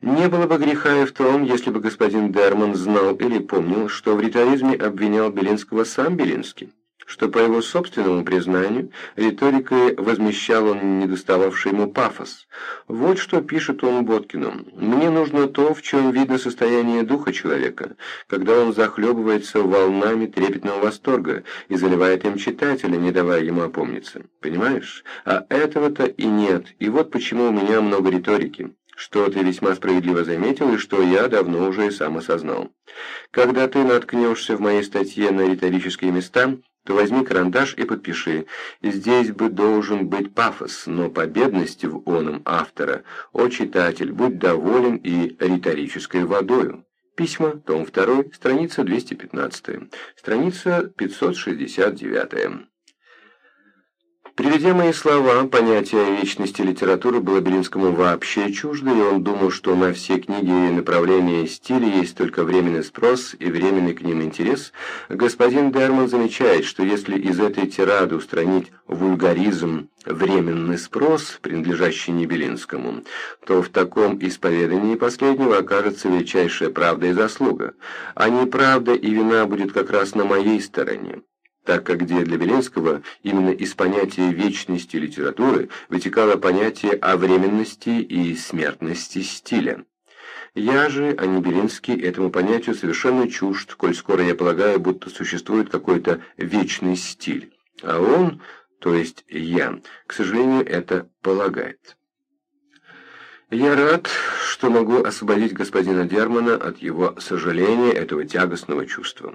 Не было бы греха и в том, если бы господин Дерман знал или помнил, что в риторизме обвинял Белинского сам Белинский что, по его собственному признанию, риторикой возмещал он недостававший ему пафос. Вот что пишет он Боткину. «Мне нужно то, в чем видно состояние духа человека, когда он захлебывается волнами трепетного восторга и заливает им читателя, не давая ему опомниться. Понимаешь? А этого-то и нет, и вот почему у меня много риторики» что ты весьма справедливо заметил и что я давно уже и сам осознал. Когда ты наткнешься в моей статье на риторические места, то возьми карандаш и подпиши. Здесь бы должен быть пафос, но по бедности в оном автора. О, читатель, будь доволен и риторической водою. Письма, том 2, страница 215, страница 569. Приведя мои слова, понятие о вечности литературы было Белинскому вообще чуждо, и он думал, что на все книги и направления стиля есть только временный спрос и временный к ним интерес, господин Дерман замечает, что если из этой тирады устранить вульгаризм «временный спрос», принадлежащий не Белинскому, то в таком исповедании последнего окажется величайшая правда и заслуга, а неправда и вина будет как раз на моей стороне так как где для Белинского именно из понятия вечности литературы вытекало понятие о временности и смертности стиля. Я же, а не Белинский, этому понятию совершенно чужд, коль скоро я полагаю, будто существует какой-то вечный стиль. А он, то есть я, к сожалению, это полагает. Я рад, что могу освободить господина Дермана от его сожаления, этого тягостного чувства.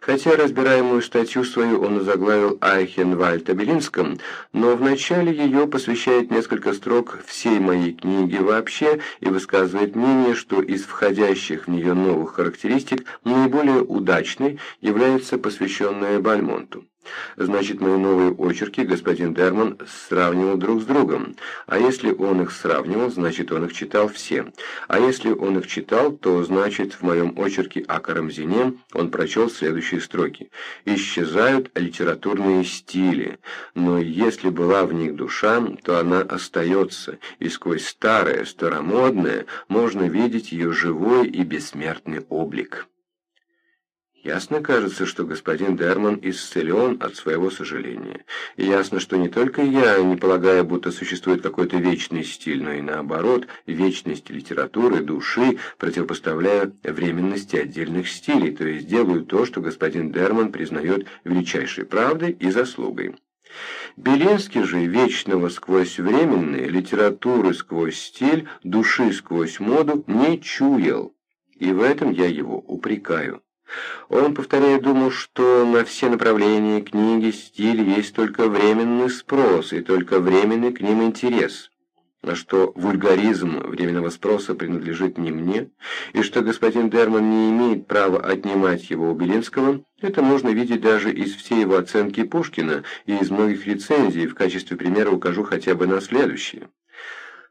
Хотя разбираемую статью свою он заглавил Айхенвальд о но в начале ее посвящает несколько строк всей моей книги вообще и высказывает мнение, что из входящих в нее новых характеристик наиболее удачной является посвященная Бальмонту. Значит, мои новые очерки господин Дерман сравнивал друг с другом. А если он их сравнивал, значит, он их читал все. А если он их читал, то, значит, в моем очерке о Карамзине он прочел следующие строки. «Исчезают литературные стили, но если была в них душа, то она остается, и сквозь старое, старомодное можно видеть ее живой и бессмертный облик». Ясно кажется, что господин Дерман исцелен от своего сожаления. И ясно, что не только я, не полагая, будто существует какой-то вечный стиль, но и наоборот, вечность литературы, души, противопоставляя временности отдельных стилей, то есть делаю то, что господин Дерман признает величайшей правдой и заслугой. Белинский же вечного сквозь временные, литературы сквозь стиль, души сквозь моду не чуял, и в этом я его упрекаю. Он, повторяя, думал, что на все направления книги, стиль есть только временный спрос и только временный к ним интерес, а что вульгаризм временного спроса принадлежит не мне, и что господин Дерман не имеет права отнимать его у Белинского, это можно видеть даже из всей его оценки Пушкина и из многих рецензий, в качестве примера укажу хотя бы на следующее.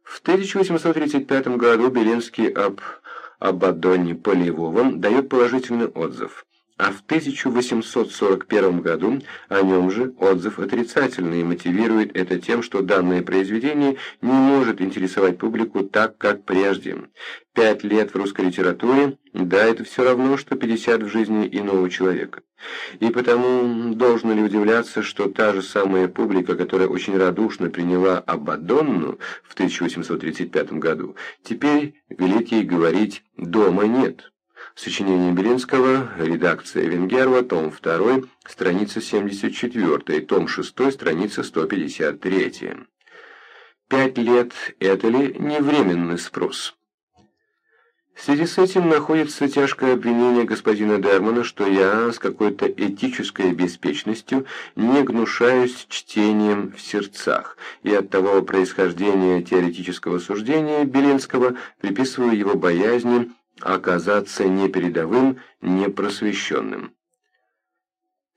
В 1835 году Белинский об об Адоне Полевовом дает положительный отзыв, а в 1841 году о нем же отзыв отрицательный и мотивирует это тем, что данное произведение не может интересовать публику так, как прежде. Пять лет в русской литературе, да, это все равно, что 50 в жизни иного человека. И потому должно ли удивляться, что та же самая публика, которая очень радушно приняла Абадонну в 1835 году, теперь велит ей говорить «дома нет». Сочинение Белинского, редакция Венгерова, том 2, страница 74, том 6, страница 153. Пять лет – это ли не временный спрос? В связи с этим находится тяжкое обвинение господина Дермана, что я с какой-то этической беспечностью не гнушаюсь чтением в сердцах, и от того происхождения теоретического суждения Белинского приписываю его боязни оказаться не передовым, не просвещенным.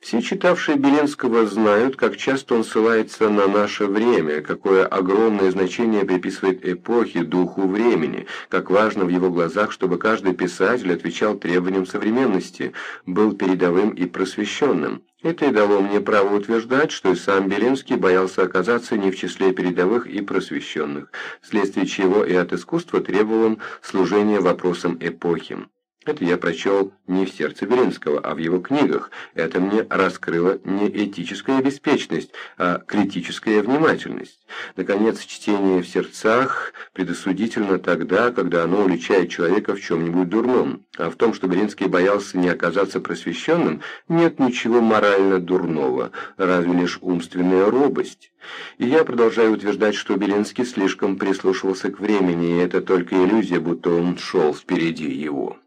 Все читавшие Беленского знают, как часто он ссылается на наше время, какое огромное значение приписывает эпохе, духу времени, как важно в его глазах, чтобы каждый писатель отвечал требованиям современности, был передовым и просвещенным. Это и дало мне право утверждать, что и сам Белинский боялся оказаться не в числе передовых и просвещенных, вследствие чего и от искусства требовал он служения вопросам эпохи. Это я прочел не в сердце Белинского, а в его книгах. Это мне раскрыло не этическая беспечность, а критическая внимательность. Наконец, чтение в сердцах предосудительно тогда, когда оно уличает человека в чем-нибудь дурном. А в том, что Белинский боялся не оказаться просвещенным, нет ничего морально дурного, разве лишь умственная робость. И я продолжаю утверждать, что Белинский слишком прислушивался к времени, и это только иллюзия, будто он шел впереди его.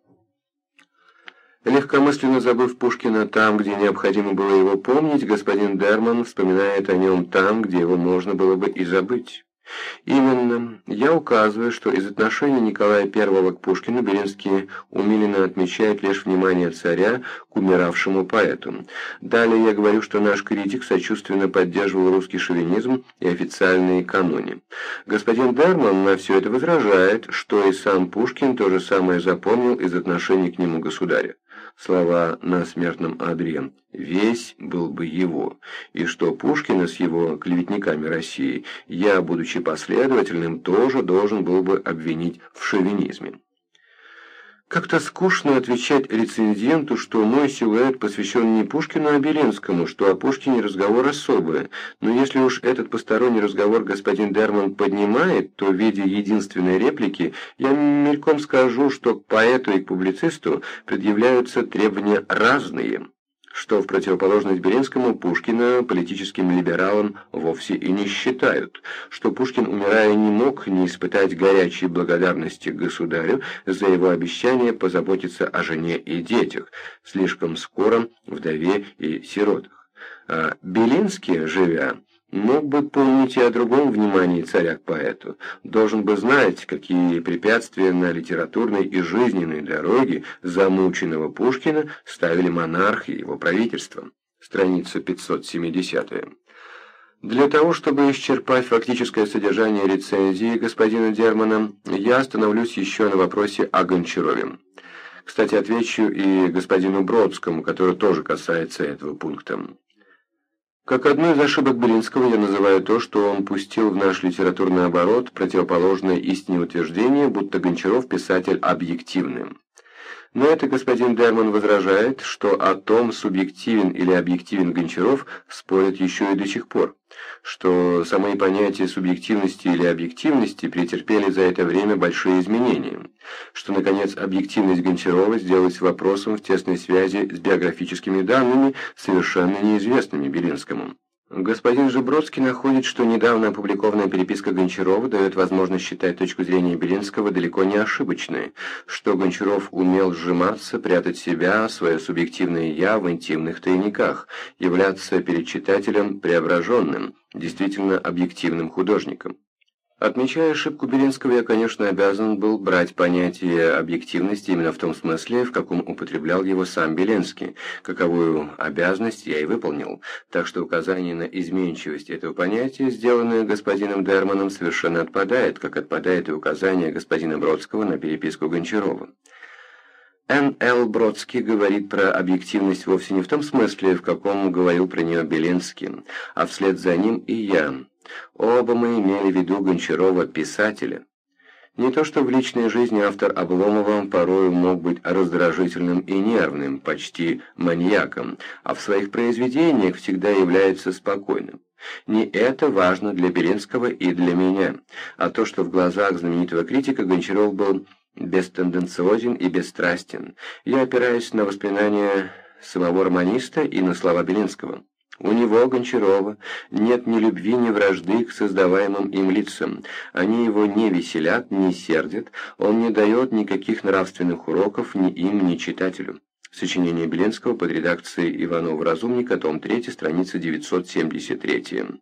Легкомысленно забыв Пушкина там, где необходимо было его помнить, господин Дерман вспоминает о нем там, где его можно было бы и забыть. Именно, я указываю, что из отношения Николая I к Пушкину Белинский умиленно отмечает лишь внимание царя к умиравшему поэту. Далее я говорю, что наш критик сочувственно поддерживал русский шовинизм и официальные каноны. Господин Дерман на все это возражает, что и сам Пушкин то же самое запомнил из отношений к нему государя слова на смертном одре, весь был бы его, и что Пушкина с его клеветниками России я, будучи последовательным, тоже должен был бы обвинить в шовинизме. Как-то скучно отвечать рецензенту, что мой силуэт посвящен не Пушкину, а Белинскому, что о Пушкине разговор особый. Но если уж этот посторонний разговор господин Дерман поднимает, то в виде единственной реплики я мельком скажу, что к поэту и к публицисту предъявляются требования разные что в противоположность Беренскому Пушкина политическим либералом вовсе и не считают, что Пушкин, умирая, не мог не испытать горячей благодарности государю за его обещание позаботиться о жене и детях, слишком скоро вдове и сиротах. А Белинский, живя, мог бы помнить и о другом внимании царя к поэту, должен бы знать, какие препятствия на литературной и жизненной дороге замученного Пушкина ставили монарх и его правительство. Страница 570 Для того, чтобы исчерпать фактическое содержание рецензии господина Дермана, я остановлюсь еще на вопросе о Гончарове. Кстати, отвечу и господину Бродскому, который тоже касается этого пункта. Как одну из ошибок Белинского я называю то, что он пустил в наш литературный оборот противоположное истине утверждение, будто Гончаров писатель объективный. Но это господин Дерман возражает, что о том, субъективен или объективен Гончаров, спорят еще и до сих пор, что самые понятия субъективности или объективности претерпели за это время большие изменения, что, наконец, объективность Гончарова сделалась вопросом в тесной связи с биографическими данными, совершенно неизвестными Белинскому. Господин Жебродский находит, что недавно опубликованная переписка Гончарова дает возможность считать точку зрения Белинского далеко не ошибочной, что Гончаров умел сжиматься, прятать себя, свое субъективное «я» в интимных тайниках, являться перед читателем преображенным, действительно объективным художником. Отмечая ошибку Белинского, я, конечно, обязан был брать понятие объективности именно в том смысле, в каком употреблял его сам Белинский, каковую обязанность я и выполнил, так что указание на изменчивость этого понятия, сделанное господином Дерманом, совершенно отпадает, как отпадает и указание господина Бродского на переписку Гончарова. Н.Л. Бродский говорит про объективность вовсе не в том смысле, в каком говорил про нее Белинский, а вслед за ним и я – Оба мы имели в виду Гончарова писателя. Не то что в личной жизни автор Обломова порою мог быть раздражительным и нервным, почти маньяком, а в своих произведениях всегда является спокойным. Не это важно для Беренского и для меня, а то, что в глазах знаменитого критика Гончаров был бестенденциозен и бесстрастен. Я опираюсь на воспоминания самого романиста и на слова Белинского. У него, Гончарова, нет ни любви, ни вражды к создаваемым им лицам. Они его не веселят, не сердят, он не дает никаких нравственных уроков ни им, ни читателю. Сочинение Беленского под редакцией Иванова-Разумника, том 3, страница 973.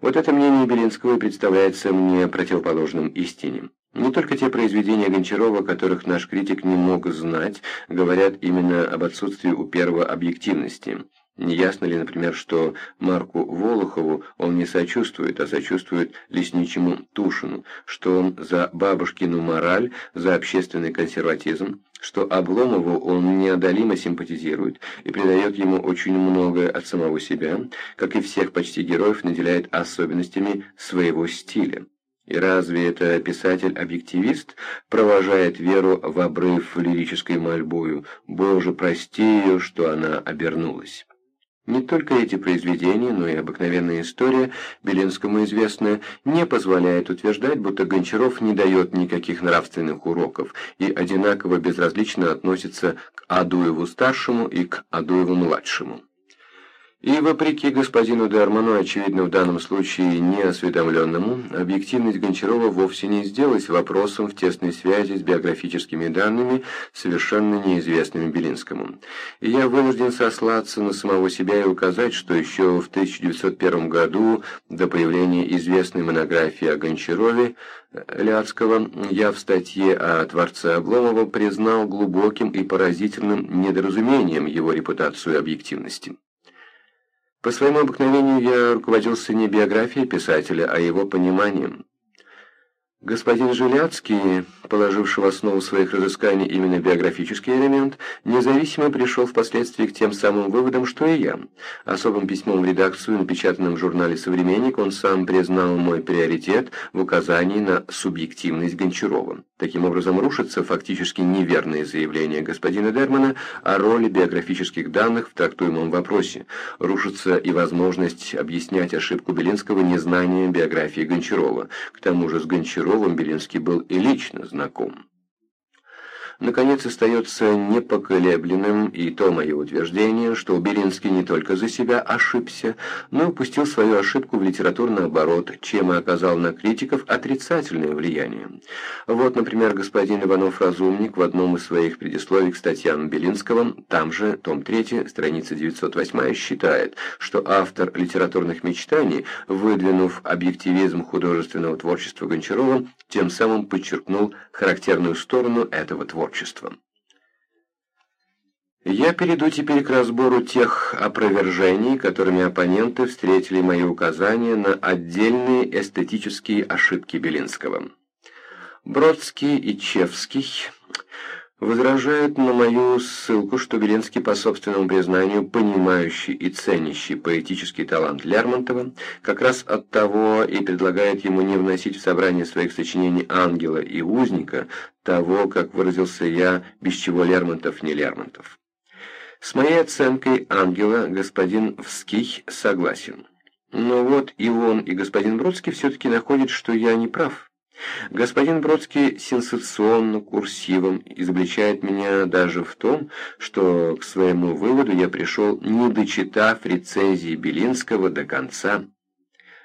Вот это мнение Беленского представляется мне противоположным истине. Не только те произведения Гончарова, которых наш критик не мог знать, говорят именно об отсутствии у первого объективности. Не ясно ли, например, что Марку Волохову он не сочувствует, а сочувствует лесничему Тушину, что он за бабушкину мораль, за общественный консерватизм, что Обломову он неодолимо симпатизирует и придает ему очень многое от самого себя, как и всех почти героев наделяет особенностями своего стиля. И разве это писатель-объективист провожает Веру в обрыв лирической мольбою «Боже, прости ее, что она обернулась»? Не только эти произведения, но и обыкновенная история, Белинскому известная, не позволяет утверждать, будто Гончаров не дает никаких нравственных уроков и одинаково безразлично относится к Адуеву-старшему и к Адуеву-младшему. И вопреки господину Дерману, очевидно в данном случае неосведомленному, объективность Гончарова вовсе не сделалась вопросом в тесной связи с биографическими данными, совершенно неизвестными Белинскому. И я вынужден сослаться на самого себя и указать, что еще в 1901 году, до появления известной монографии о Гончарове, Ляцкого, я в статье о Творце Обломова признал глубоким и поразительным недоразумением его репутацию объективности. По своему обыкновению я руководился не биографией писателя, а его пониманием. Господин Жиляцкий, положивший в основу своих разысканий именно биографический элемент, независимо пришел впоследствии к тем самым выводам, что и я. Особым письмом в редакцию, напечатанным в журнале «Современник», он сам признал мой приоритет в указании на субъективность Гончарова. Таким образом, рушится фактически неверное заявление господина Дермана о роли биографических данных в трактуемом вопросе. Рушится и возможность объяснять ошибку Белинского незнанием биографии Гончарова. К тому же с Гончаровым Петровым Белинский был и лично знаком. Наконец, остается непоколебленным и то мое утверждение, что Белинский не только за себя ошибся, но упустил свою ошибку в литературный оборот, чем и оказал на критиков отрицательное влияние. Вот, например, господин Иванов-Разумник в одном из своих предисловий к статьям Белинского, там же, том 3, страница 908, считает, что автор литературных мечтаний, выдвинув объективизм художественного творчества Гончарова, тем самым подчеркнул характерную сторону этого творчества творчеством. Я перейду теперь к разбору тех опровержений, которыми оппоненты встретили мои указания на отдельные эстетические ошибки Белинского. Бродский и Чевский возражают на мою ссылку, что Белинский, по собственному признанию, понимающий и ценящий поэтический талант Лермонтова, как раз от того и предлагает ему не вносить в собрание своих сочинений «Ангела» и «Узника», того, как выразился я, без чего Лермонтов не Лермонтов. С моей оценкой «Ангела» господин Вских согласен. Но вот и он, и господин Бродский все-таки находят, что я не прав. Господин Бродский сенсационно, курсивом изобличает меня даже в том, что к своему выводу я пришел, не дочитав рецензии Белинского до конца.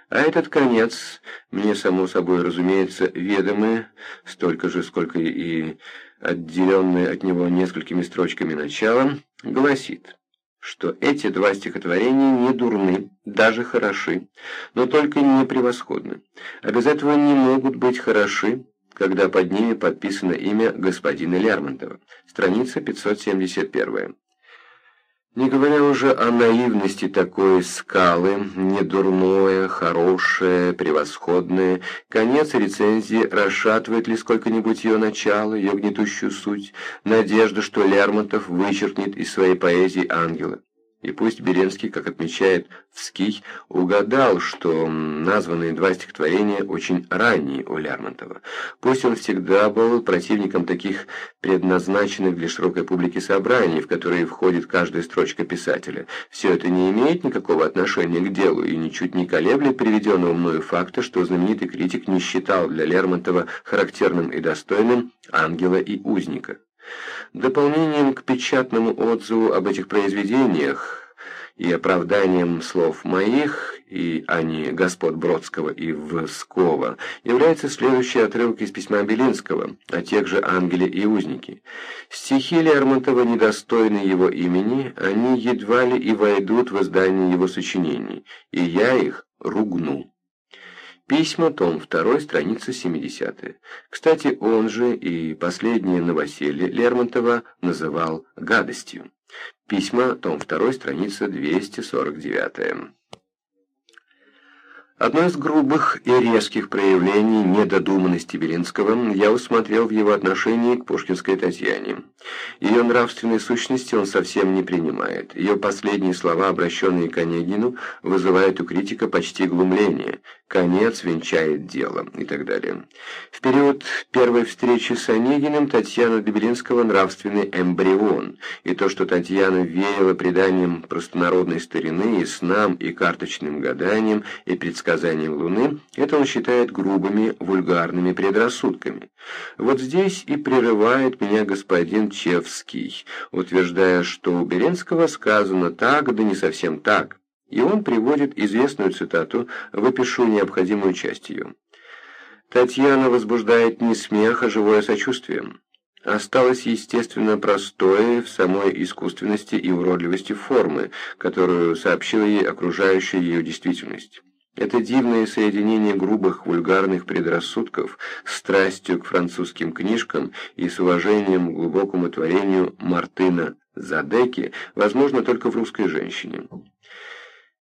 А этот конец, мне само собой разумеется, ведомы, столько же, сколько и отделенное от него несколькими строчками начало, гласит что эти два стихотворения не дурны, даже хороши, но только не превосходны. А без этого не могут быть хороши, когда под ними подписано имя господина Лермонтова. Страница 571. Не говоря уже о наивности такой скалы, не дурное, хорошее, превосходное, конец рецензии расшатывает ли сколько-нибудь ее начало, ее гнетущую суть, надежда, что Лермонтов вычеркнет из своей поэзии ангела. И пусть Беренский, как отмечает Вский, угадал, что названные два стихотворения очень ранние у Лермонтова. Пусть он всегда был противником таких предназначенных для широкой публики собраний, в которые входит каждая строчка писателя. Все это не имеет никакого отношения к делу и ничуть не колеблет приведенного мною факта, что знаменитый критик не считал для Лермонтова характерным и достойным ангела и узника. Дополнением к печатному отзыву об этих произведениях и оправданием слов моих, и а не господ Бродского и Вскова, является следующий отрывок из письма Белинского о тех же ангеле и узнике. Стихи Лермонтова недостойны его имени, они едва ли и войдут в издание его сочинений, и я их ругну. Письма, том 2, страница 70. Кстати, он же и последнее новоселье Лермонтова называл гадостью. Письма, том 2, страница 249. Одно из грубых и резких проявлений недодуманности Белинского я усмотрел в его отношении к пушкинской Татьяне. Ее нравственной сущности он совсем не принимает. Ее последние слова, обращенные к Онегину, вызывают у критика почти глумление. «Конец венчает дело» и так далее. В период первой встречи с Онегиным Татьяна для Белинского нравственный эмбрион, и то, что Татьяна веяла преданием простонародной старины и снам, и карточным гаданием, и предсказанием Луны, это он считает грубыми, вульгарными предрассудками. Вот здесь и прерывает меня господин Чевский, утверждая, что у Беренского сказано так, да не совсем так, и он приводит известную цитату, выпишу необходимую часть ее. Татьяна возбуждает не смех, а живое сочувствие. Осталось, естественно, простое в самой искусственности и уродливости формы, которую сообщила ей окружающая ее действительность. Это дивное соединение грубых вульгарных предрассудков страстью к французским книжкам и с уважением к глубокому творению Мартына Задеки возможно только в русской женщине.